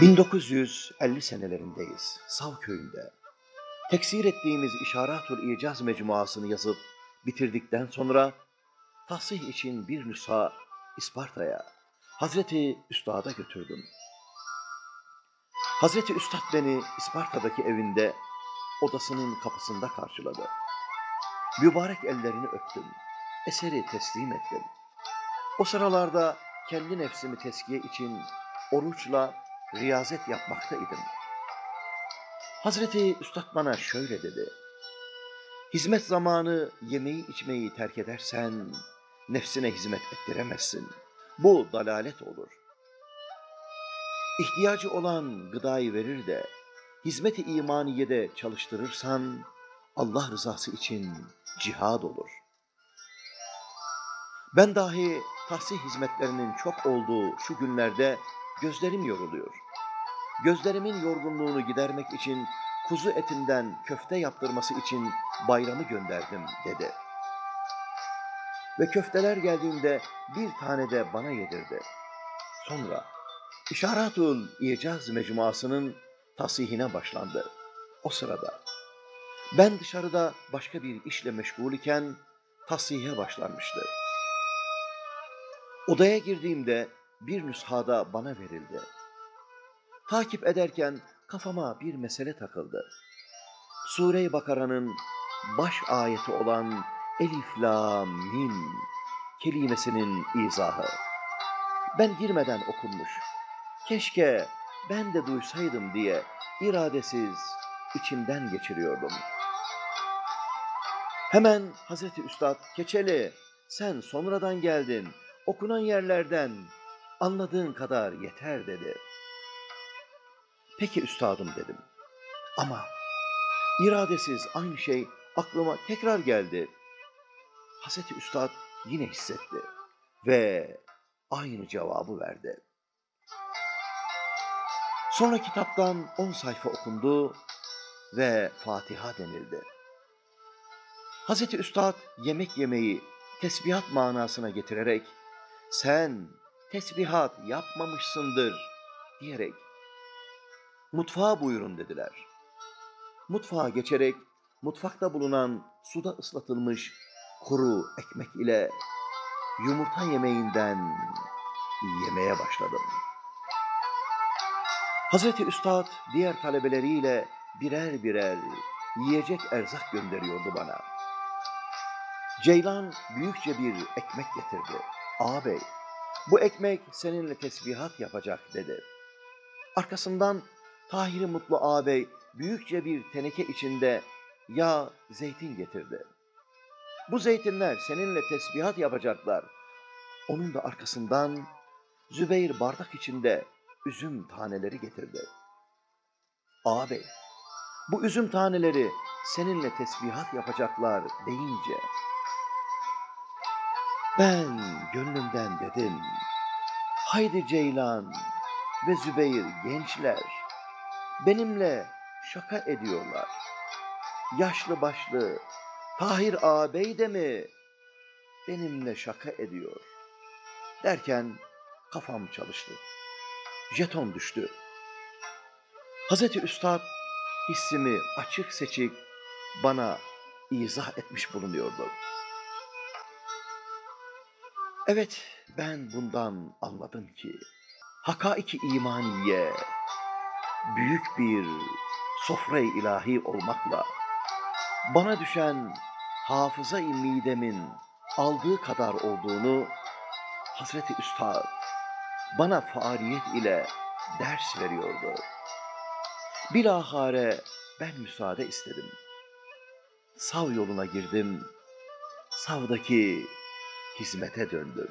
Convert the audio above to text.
1950 senelerindeyiz. Sav köyünde. Teksir ettiğimiz İşaratul İcaz mecmuasını yazıp bitirdikten sonra tahsih için bir nüsha İsparta'ya Hazreti Üstad'a götürdüm. Hazreti Üstad beni İsparta'daki evinde odasının kapısında karşıladı. Mübarek ellerini öptüm. Eseri teslim ettim. O sıralarda kendi nefsimi teskiye için oruçla riyazet yapmaktaydım. Hazreti Üstad bana şöyle dedi. Hizmet zamanı yemeği içmeyi terk edersen nefsine hizmet ettiremezsin. Bu dalalet olur. İhtiyacı olan gıdayı verir de hizmet-i imaniyede çalıştırırsan Allah rızası için cihad olur. Ben dahi tahsih hizmetlerinin çok olduğu şu günlerde gözlerim yoruluyor. Gözlerimin yorgunluğunu gidermek için kuzu etinden köfte yaptırması için bayramı gönderdim dedi. Ve köfteler geldiğinde bir tane de bana yedirdi. Sonra İşaratul İcaz mecmuasının tasihine başlandı. O sırada ben dışarıda başka bir işle meşgul iken tasihe başlanmıştı. Odaya girdiğimde bir nüshada bana verildi. Takip ederken kafama bir mesele takıldı. Sure-i Bakara'nın baş ayeti olan Elif La Mim kelimesinin izahı. Ben girmeden okunmuş. Keşke ben de duysaydım diye iradesiz içimden geçiriyordum. Hemen Hazreti Üstad Keçeli sen sonradan geldin okunan yerlerden anladığın kadar yeter dedi. Peki üstadım dedim. Ama iradesiz aynı şey aklıma tekrar geldi. Hazreti Üstad yine hissetti ve aynı cevabı verdi. Sonra kitaptan on sayfa okundu ve Fatiha denildi. Hazreti Üstad yemek yemeyi tesbihat manasına getirerek sen tesbihat yapmamışsındır diyerek mutfağa buyurun dediler. Mutfağa geçerek mutfakta bulunan suda ıslatılmış kuru ekmek ile yumurta yemeğinden yemeye başladım. Hazreti Üstad diğer talebeleriyle birer birer yiyecek erzak gönderiyordu bana. Ceylan büyükçe bir ekmek getirdi. Ağabey, bu ekmek seninle tesbihat yapacak dedi. Arkasından Tahir Mutlu ağabey büyükçe bir teneke içinde yağ, zeytin getirdi. Bu zeytinler seninle tesbihat yapacaklar. Onun da arkasından Zübeyir bardak içinde üzüm taneleri getirdi. Ağabey, bu üzüm taneleri seninle tesbihat yapacaklar deyince ben gönlümden dedim, haydi Ceylan ve Zübeyir gençler, benimle şaka ediyorlar. Yaşlı başlı Tahir ağabey de mi benimle şaka ediyor? Derken kafam çalıştı. Jeton düştü. Hazreti Üstad hissimi açık seçik bana izah etmiş bulunuyordu. Evet, ben bundan anladım ki hakaiki imaniye büyük bir sofra-i ilahi olmakla bana düşen hafıza-i midemin aldığı kadar olduğunu Hazreti Üstad bana faaliyet ile ders veriyordu. Bilahare ben müsaade istedim. Sav yoluna girdim. Savdaki hizmete döndüm.